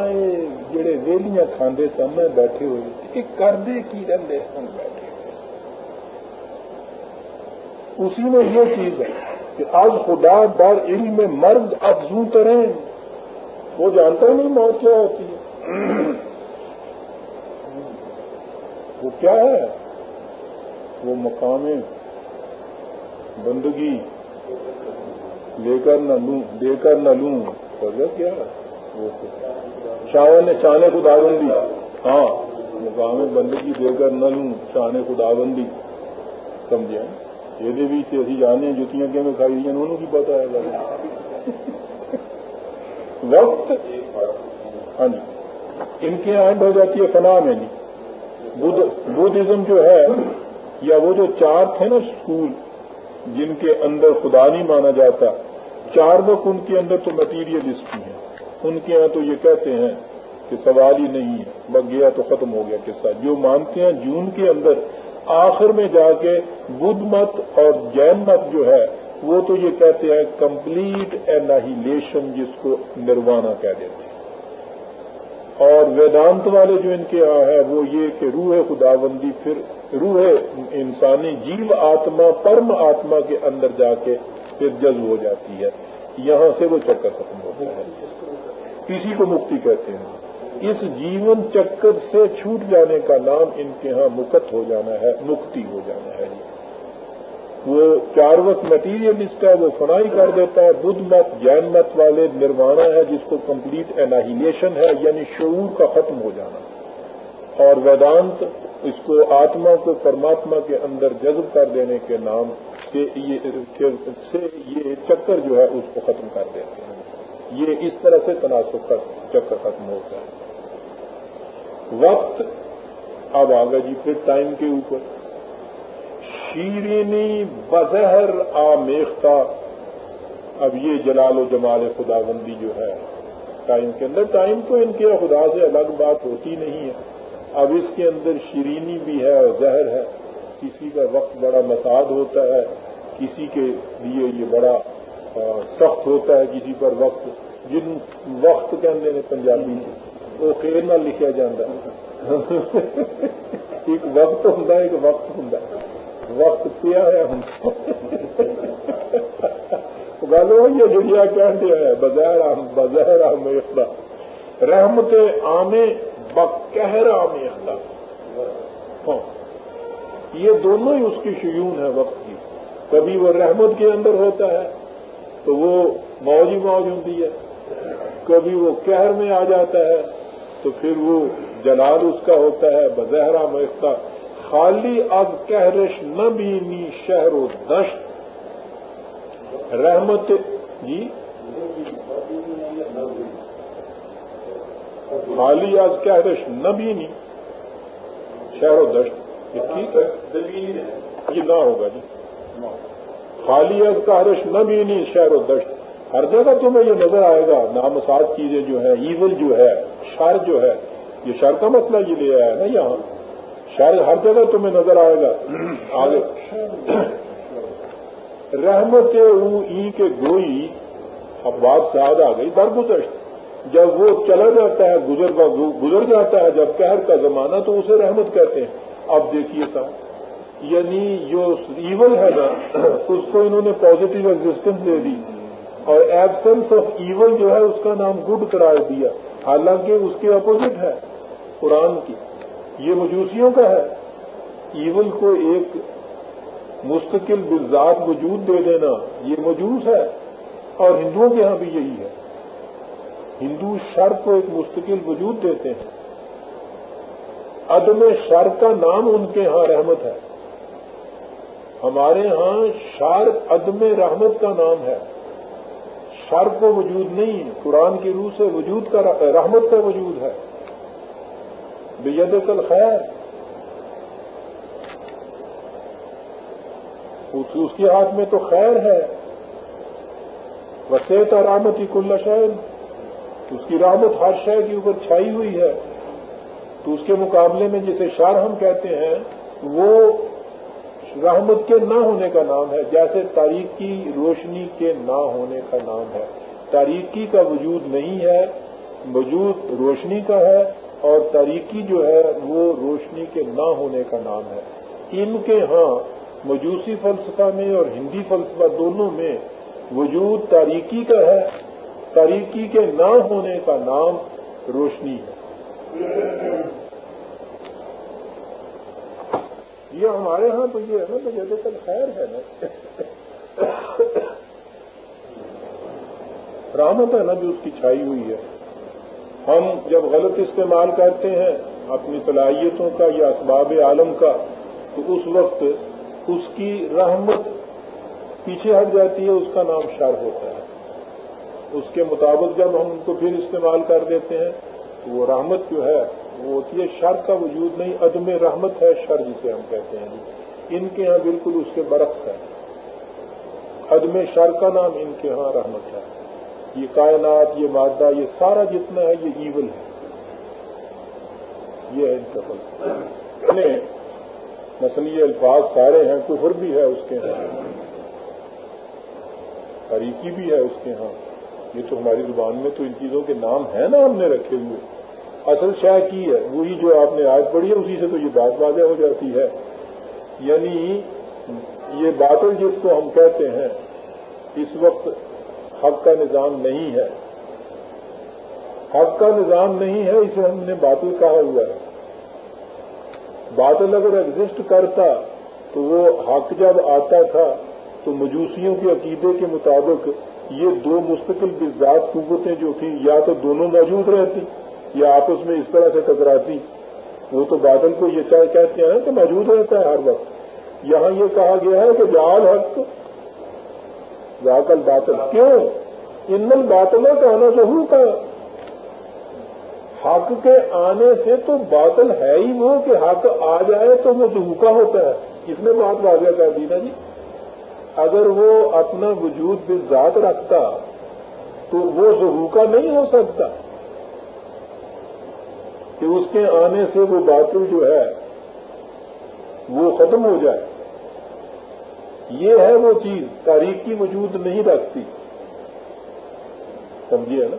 جڑے ویلیاں کھاندے سن بیٹھے ہوئے کہ کرتے کی رہتے سن بیٹھے اسی میں یہ چیز ہے کہ آج خدا در علم میں مرد افزو کریں وہ جانتا نہیں موت کیا ہوتی ہے۔ وہ کیا ہے؟ وہ مقام بندگی لے کر نہ لوں، دے کر نہ لوں۔ کیا ہے؟ شاہ نے چانے کو ہاں مقام بندگی دے کر نہ لوں چانے کو داوندی سمجھے؟ یہ بھی اسی جانے جتیاں کہ میں کھائی ہیں؟ انہوں کی پتا ہے۔ وقت۔ ہاں جی۔ ان کے اینڈ ہو جاتی ہے، فنا میں جی بدھزم جو ہے یا وہ جو چار تھے نا اسکول جن کے اندر خدا نہیں مانا جاتا، چار وقت ان کے اندر تو مٹیریلسٹ ہی ہیں۔ ان کے یہاں تو یہ کہتے ہیں کہ سوال ہی نہیں ہے، بس گیا تو ختم ہو گیا قصہ۔ جو مانتے ہیں جون کے اندر، آخر میں جا کے بدھ مت اور جین مت جو ہے، وہ تو یہ کہتے ہیں کمپلیٹ ایناہیلیشن جس کو نروانا کہہ دیتے ہیں۔ اور ویدانت والے جو ان کے یہاں ہے وہ یہ کہ روح خدا بندی پھر روح انسانی جیو آتما، پرم آتما کے اندر جا کے پھر جذب ہو جاتی ہے۔ یہاں سے وہ چکر ختم ہوتا ہے۔ کسی کو مکتی کہتے ہیں۔ اس جیون چکر سے چھوٹ جانے کا نام ان کے ہاں مکت ہو جانا ہے، مکتی ہو جانا ہے۔ وہ چار وقت مٹیریلسٹ ہے، وہ فنائی کر دیتا ہے، بدھ مت، جین مت والے نروانا ہے، جس کو کمپلیٹ ایناہیلیشن ہے یعنی شعور کا ختم ہو جانا۔ اور ویدانت اس کو آتما کو پرماتما کے اندر جذب کر دینے کے نام سے یہ چکر جو ہے، اس کو ختم کر دیتے ہیں۔ یہ اس طرح سے تناسب کا چکر ختم ہوتا ہے۔ وقت اب آگا جی پھر ٹائم کے اوپر۔ شیرینی بظہر آمیختہ۔ اب یہ جلال و جمال خدا بندی جو ہے، ٹائم کے اندر ٹائم تو ان کے خدا سے الگ بات ہوتی نہیں ہے۔ اب اس کے اندر شیرینی بھی ہے اور زہر ہے۔ کسی کا وقت بڑا مساد ہوتا ہے، کسی کے لیے یہ بڑا سخت ہوتا ہے کسی پر وقت۔ جن وقت کہتے ہیں پنجابی وہ خیر نہ لکھا جا ایک وقت ہوں ایک وقت ہوں وقت پیا ہوا ہوں گلو یہ جڑیا کہتے ہیں، بظاہر بظاہر اخلا رحمت عامے بقہر عام اخلا ہاں۔ یہ دونوں ہی اس کی شیون ہے وقت کی۔ کبھی وہ رحمت کے اندر ہوتا ہے، تو وہ موج ہی موج ہوتی ہے۔ کبھی وہ کہر میں آ جاتا ہے، تو پھر وہ جلال اس کا ہوتا ہے بظہرا مختہ خالی اب کہرش نہ بھی شہر و دشت. رحمت جی؟ خالی آج کہرش نہ بھی شہر و دشت. یہ ٹھیک ہے؟ یہ نہ ہوگا جی. خالی از کہرش نہ بھی شہر و دشت. ہر جگہ تمہیں یہ نظر آئے گا نامساد چیزیں جو ہیں ایول جو ہے، شر جو ہے، یہ شر کا مسئلہ یہ لے آیا ہے نا یہاں. شر ہر جگہ تمہیں نظر آئے گا۔ آگے۔ رحمت ای کے گوئی، اب بات سے آ گئی، درگزشت۔ جب وہ چلا جاتا ہے، گزر گزر جاتا ہے، جب قہر کا زمانہ، تو اسے رحمت کہتے ہیں۔ اب دیکھیے صاحب یعنی جو ایول ہے نا، اس کو انہوں نے پازیٹو ایگزٹینس دے دی۔ اور ایبسنس آف ایول جو ہے، اس کا نام گڈ قرار دیا۔ حالانکہ اس کے اپوزٹ ہے، قرآن کی۔ یہ مجوسیوں کا ہے۔ ایول کو ایک مستقل بذات وجود دے دینا یہ مجوس ہے، اور ہندوؤں کے ہاں بھی یہی ہے۔ ہندو شر کو ایک مستقل وجود دیتے ہیں۔ عدم شر کا نام ان کے ہاں رحمت ہے۔ ہمارے ہاں شار عدم رحمت کا نام ہے۔ شر کو وجود نہیں، قرآن کی روح سے وجود کا رحمت کا وجود ہے۔ بید کل خیر اس کے ہاتھ میں تو خیر ہے۔ وسیط اور رحمت ہی کل شہر اس کی رحمت ہر شہر کے اوپر چھائی ہوئی ہے۔ تو اس کے مقابلے میں جسے شار ہم کہتے ہیں، وہ رحمت کے نہ ہونے کا نام ہے، جیسے تاریخی روشنی کے نہ ہونے کا نام ہے۔ تاریخی کا وجود نہیں ہے، وجود روشنی کا ہے۔ اور تاریخی جو ہے وہ روشنی کے نہ ہونے کا نام ہے۔ ان کے ہاں مجوسی فلسفہ میں اور ہندی فلسفہ دونوں میں وجود تاریخی کا ہے۔ تاریخی کے نہ ہونے کا نام روشنی ہے۔ یہ ہمارے ہاں تو یہ ہے نا تو جیسے کل خیر ہے نا۔ رحمت ہے نا جو اس کی چھائی ہوئی ہے۔ ہم جب غلط استعمال کرتے ہیں اپنی صلاحیتوں کا یا اسباب عالم کا، تو اس وقت اس کی رحمت پیچھے ہٹ جاتی ہے، اس کا نام شر ہوتا ہے۔ اس کے مطابق جب ہم ان کو پھر استعمال کر دیتے ہیں، تو وہ رحمت جو ہے، وہ ہوتی ہے، شر کا وجود نہیں، عدم رحمت ہے، شر جسے ہم کہتے ہیں۔ ان کے ہاں بالکل اس کے برعکس ہے۔ عدم شر کا نام ان کے ہاں رحمت ہے۔ یہ کائنات، یہ مادہ، یہ سارا جتنا ہے، یہ ایول ہے۔ یہ ہے ان کا فل یعنی مثلا یہ الفاظ سارے ہیں، کفر بھی ہے اس کے ہاں۔ تاریخی بھی ہے اس کے ہاں۔ یہ تو ہماری زبان میں تو ان چیزوں کے نام ہیں نا ہم نے رکھے ہوئے۔ اصل شاہ کی ہے؟ وہی جو آپ نے آج پڑھی ہے، اسی سے تو یہ بات واضح ہو جاتی ہے۔ یعنی یہ باطل جس کو ہم کہتے ہیں، اس وقت حق کا نظام نہیں ہے۔ حق کا نظام نہیں ہے، اسے ہم نے باطل کہا ہوا ہے۔ باطل اگر ایگزسٹ کرتا تو وہ حق جب آتا تھا تو مجوسیوں کے عقیدے کے مطابق یہ دو مستقل بزاد قوتیں جو تھیں یا تو دونوں موجود رہتی یا آپس میں اس طرح سے ٹکراتی۔ وہ تو بادل کو یہ کہتے ہیں کہ موجود رہتا ہے ہر وقت۔ یہاں یہ کہا گیا ہے کہ جال حق ذاکل باطل کیوں؟ ان باطلوں کا آنا ضرور کا حق کے آنے سے تو باطل ہے ہی وہ کہ حق آ جائے تو وہ ظہوکا ہوتا ہے۔ اس نے بات واضح کر دی نا جی۔ اگر وہ اپنا وجود بھی ذات رکھتا تو وہ ظہوکا نہیں ہو سکتا۔ کہ اس کے آنے سے وہ باطل جو ہے وہ ختم ہو جائے۔ یہ ہے وہ چیز، تاریخ کی وجود نہیں رکھتی۔ سمجھیے نا؟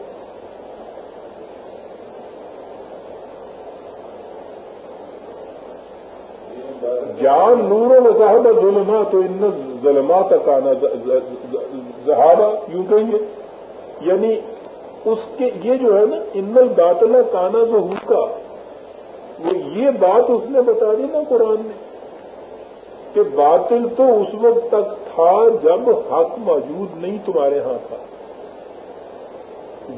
جان نور و صاحب ظلم تو ان ظلما تک آنا زہابا یوں کہیں یعنی اس کے، یہ جو ہے نا، ان داطلا کانا جو کا، وہ یہ بات اس نے بتا دی نا قرآن نے کہ باطل تو اس وقت تک تھا جب حق موجود نہیں تمہارے ہاں تھا۔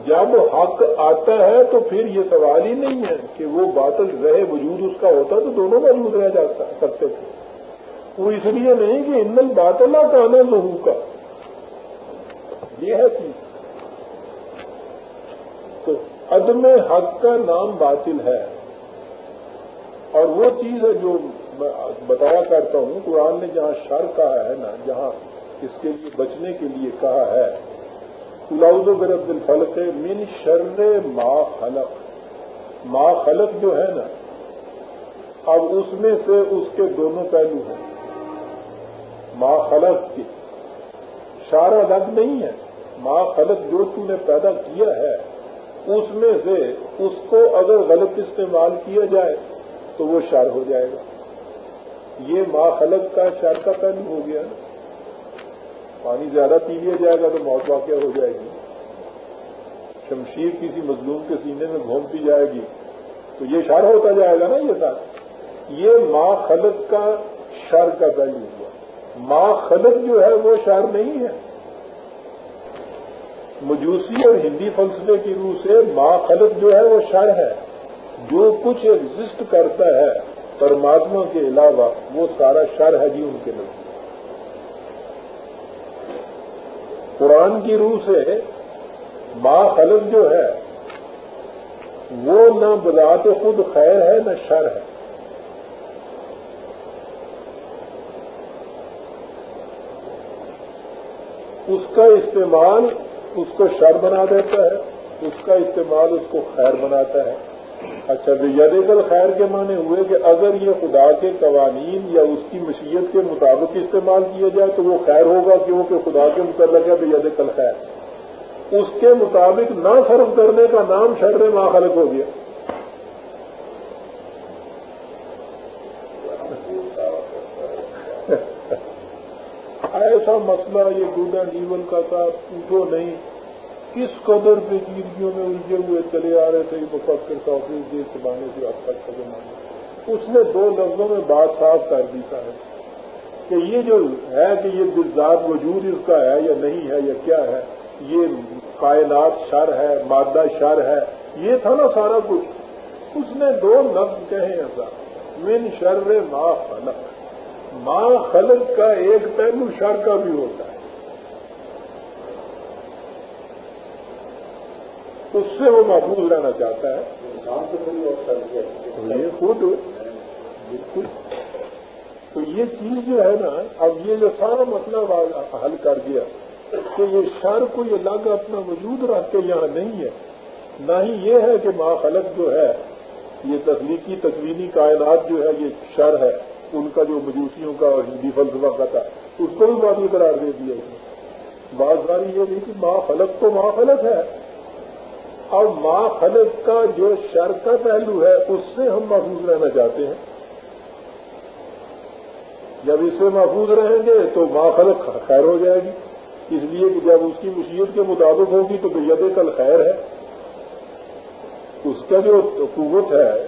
جب حق آتا ہے تو پھر یہ سوال ہی نہیں ہے کہ وہ باطل رہے وجود اس کا ہوتا تو دونوں موجود رہ جا سکتے تھے۔ وہ اس لیے نہیں کہ ان باطلا کا آنا لہو کا۔ یہ ہے چیز۔ تو عدم حق کا نام باطل ہے۔ اور وہ چیز ہے جو میں بتایا کرتا ہوں، قرآن نے جہاں شر کہا ہے نا، جہاں اس کے لیے بچنے کے لیے کہا ہے و برب الفلق من شر ما خلق۔ ما خلق جو ہے نا، اب اس میں سے اس کے دونوں پہلو ہیں۔ ما خلق کی شار الگ نہیں ہے، ما خلق جو تو نے پیدا کیا ہے، اس میں سے اس کو اگر غلط استعمال کیا جائے تو وہ شر ہو جائے گا۔ یہ ما خلق کا شر کا پہلو ہو گیا۔ نا پانی زیادہ پی لیا جائے گا تو موت واقع ہو جائے گی۔ شمشیر کسی مظلوم کے سینے میں گھومتی جائے گی۔ تو یہ شر ہوتا جائے گا نا یہ سر۔ یہ ماں خلق کا شر کا پہلو ہوا ماں خلق جو ہے وہ شر نہیں ہے۔ مجوسی اور ہندی فلسفے کی روح سے ماں خلق جو ہے وہ شر ہے۔ جو کچھ ایگزسٹ کرتا پرماتما کے علاوہ وہ سارا شر ہے جی ان کے نظر قرآن کی روح سے ما خلق جو ہے، وہ نہ بذات خود خیر ہے، نہ شر ہے۔ اس کا استعمال اس کو شر بنا دیتا ہے، اس کا استعمال اس کو خیر بناتا ہے۔ اچھا یدیکل خیر کے معنی ہوئے کہ اگر یہ خدا کے قوانین یا اس کی مشیت کے مطابق استعمال کیا جائے تو وہ خیر ہوگا کیونکہ خدا کے متعلق ہے یدیکل خیر۔ اس کے مطابق نہ صرف کرنے کا نام شر ما خلق ہو گیا۔ ایسا مسئلہ یہ گوڈا لیول کا تھا، پوچھو نہیں۔ کس قدر پیچیدگیوں میں الجھے ہوئے چلے آ رہے تھے مفکر توفیق جی زمانے سے اب تک کا زمانے اس نے دو لفظوں میں بات صاف کر دی ہے کہ یہ جو ہے کہ یہ ذات وجود اس کا ہے یا نہیں ہے یا کیا ہے، یہ کائنات شر ہے، مادہ شر ہے، یہ تھا نا سارا کچھ۔ اس نے دو لفظ کہے ایسا، من شر ما خلق۔ ما خلق کا ایک پہلو شر کا بھی ہوتا ہے۔ اس سے وہ محفوظ رہنا چاہتا ہے۔ یہ خود بالکل۔ تو یہ چیز جو ہے نا، اب یہ جو سارا مسئلہ حل کر دیا کہ یہ شر کو یہ لاگ اپنا وجود رکھ کے یہاں نہیں ہے۔ نہ ہی یہ ہے کہ ماں خلق جو ہے، یہ تخلیقی تکوینی کائنات جو ہے، یہ شر ہے۔ ان کا جو مجوسیوں کا اور ہندی فلسفہ کا تھا، اس کو بھی باقی قرار دے دیا اس نے۔ بات ساری یہ نہیں کہ ماں فلک تو ماں فلک ہے۔ اور ماں خلق کا جو شر کا پہلو ہے، اس سے ہم محفوظ رہنا چاہتے ہیں۔ جب اس سے محفوظ رہیں گے تو ماں خلق خیر ہو جائے گی۔ اس لیے کہ جب اس کی مصیبت کے مطابق ہوگی تو ید کل خیر ہے۔ اس کا جو قوت ہے،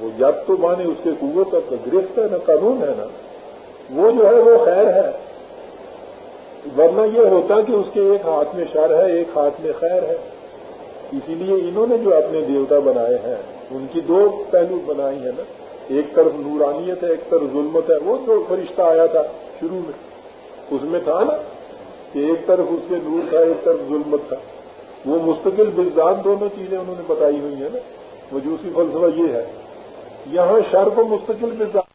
وہ جب تو مانے اس کے قوت کا گرفت ہے نا قانون ہے نا، وہ جو ہے، وہ خیر ہے۔ ورنہ یہ ہوتا کہ اس کے ایک ہاتھ میں شر ہے، ایک ہاتھ میں خیر ہے۔ اسی لیے انہوں نے جو اپنے دیوتا بنائے ہیں، ان کی دو پہلو بنائی ہیں نا۔ ایک طرف نورانیت ہے، ایک طرف ظلمت ہے۔ وہ جو فرشتہ آیا تھا شروع میں۔ اس میں تھا نا کہ ایک طرف اس کے نور تھا، ایک طرف ظلمت تھا۔ وہ مستقل بزداد دونوں چیزیں انہوں نے بتائی ہوئی ہیں نا۔ وجوسی فلسفہ یہ ہے۔ یہاں شر کو مستقل بزداد